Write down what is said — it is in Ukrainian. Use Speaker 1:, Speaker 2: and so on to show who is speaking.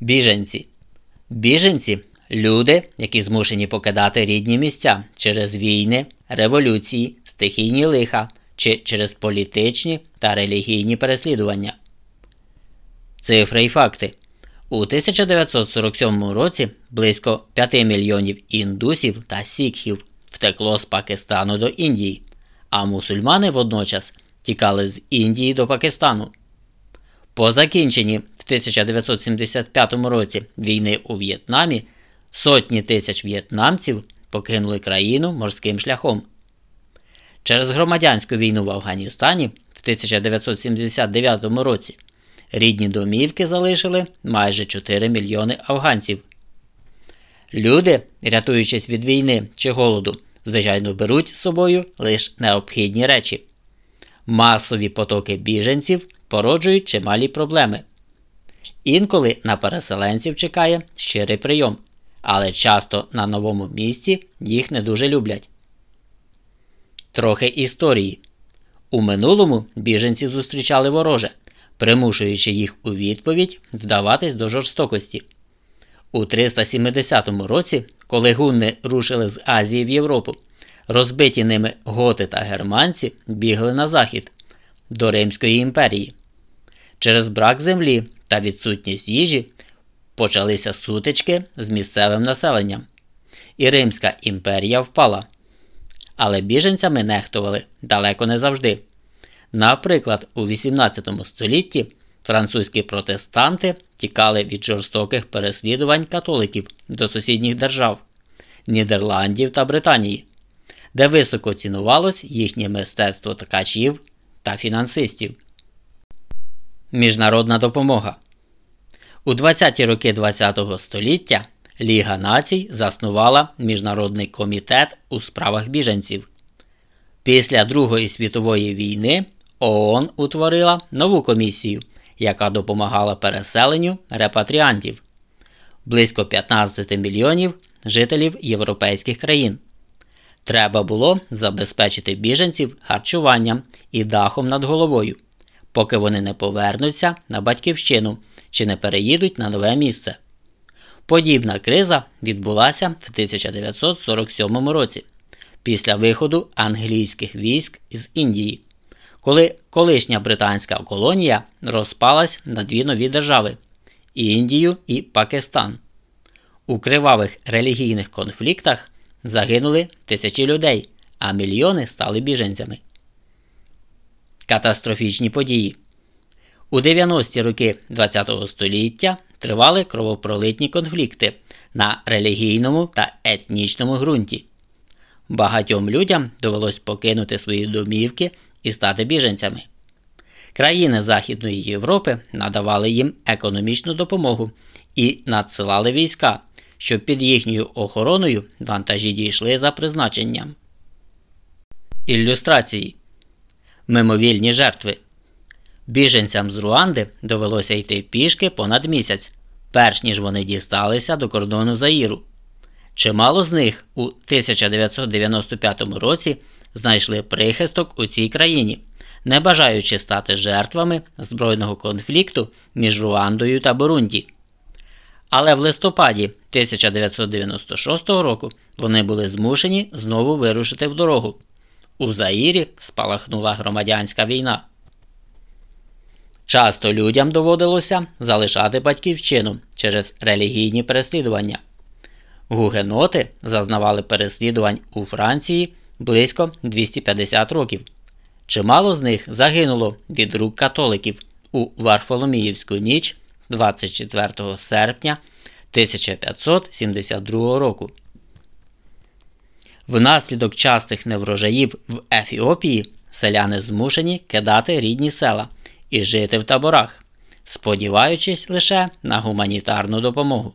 Speaker 1: Біженці. Біженці люди, які змушені покидати рідні місця через війни, революції, стихійні лиха чи через політичні та релігійні переслідування. Цифри і факти. У 1947 році близько 5 мільйонів індусів та сікхів втекло з Пакистану до Індії, а мусульмани водночас тікали з Індії до Пакистану. По закінченні в 1975 році війни у В'єтнамі сотні тисяч в'єтнамців покинули країну морським шляхом. Через громадянську війну в Афганістані в 1979 році рідні домівки залишили майже 4 мільйони афганців. Люди, рятуючись від війни чи голоду, звичайно беруть з собою лише необхідні речі. Масові потоки біженців породжують чималі проблеми. Інколи на переселенців чекає щирий прийом, але часто на новому місці їх не дуже люблять. Трохи історії. У минулому біженці зустрічали вороже, примушуючи їх у відповідь вдаватись до жорстокості. У 370 році, коли гунни рушили з Азії в Європу, розбиті ними готи та германці бігли на захід до Римської імперії. Через брак землі та відсутність їжі почалися сутички з місцевим населенням, і Римська імперія впала. Але біженцями нехтували далеко не завжди. Наприклад, у 18 столітті французькі протестанти тікали від жорстоких переслідувань католиків до сусідніх держав Нідерландів та Британії, де високо цінувалось їхнє мистецтво ткачів та фінансистів. Міжнародна допомога у 20-ті роки ХХ століття Ліга націй заснувала Міжнародний комітет у справах біженців. Після Другої світової війни ООН утворила нову комісію, яка допомагала переселенню репатріантів близько 15 мільйонів жителів європейських країн. Треба було забезпечити біженців харчуванням і дахом над головою, поки вони не повернуться на батьківщину чи не переїдуть на нове місце. Подібна криза відбулася в 1947 році після виходу англійських військ з Індії, коли колишня британська колонія розпалась на дві нові держави Індію і Пакистан. У кривавих релігійних конфліктах загинули тисячі людей, а мільйони стали біженцями. Катастрофічні події. У 90-ті роки ХХ століття тривали кровопролитні конфлікти на релігійному та етнічному ґрунті. Багатьом людям довелось покинути свої домівки і стати біженцями. Країни Західної Європи надавали їм економічну допомогу і надсилали війська, щоб під їхньою охороною вантажі дійшли за призначенням. Ілюстрації Мимовільні жертви. Біженцям з Руанди довелося йти пішки понад місяць, перш ніж вони дісталися до кордону Заїру. Чимало з них у 1995 році знайшли прихисток у цій країні, не бажаючи стати жертвами збройного конфлікту між Руандою та Бурунді. Але в листопаді 1996 року вони були змушені знову вирушити в дорогу. У Заїрі спалахнула громадянська війна. Часто людям доводилося залишати батьківщину через релігійні переслідування. Гугеноти зазнавали переслідувань у Франції близько 250 років. Чимало з них загинуло від рук католиків у Варфоломіївську ніч 24 серпня 1572 року. Внаслідок частих неврожаїв в Ефіопії селяни змушені кидати рідні села і жити в таборах, сподіваючись лише на гуманітарну допомогу.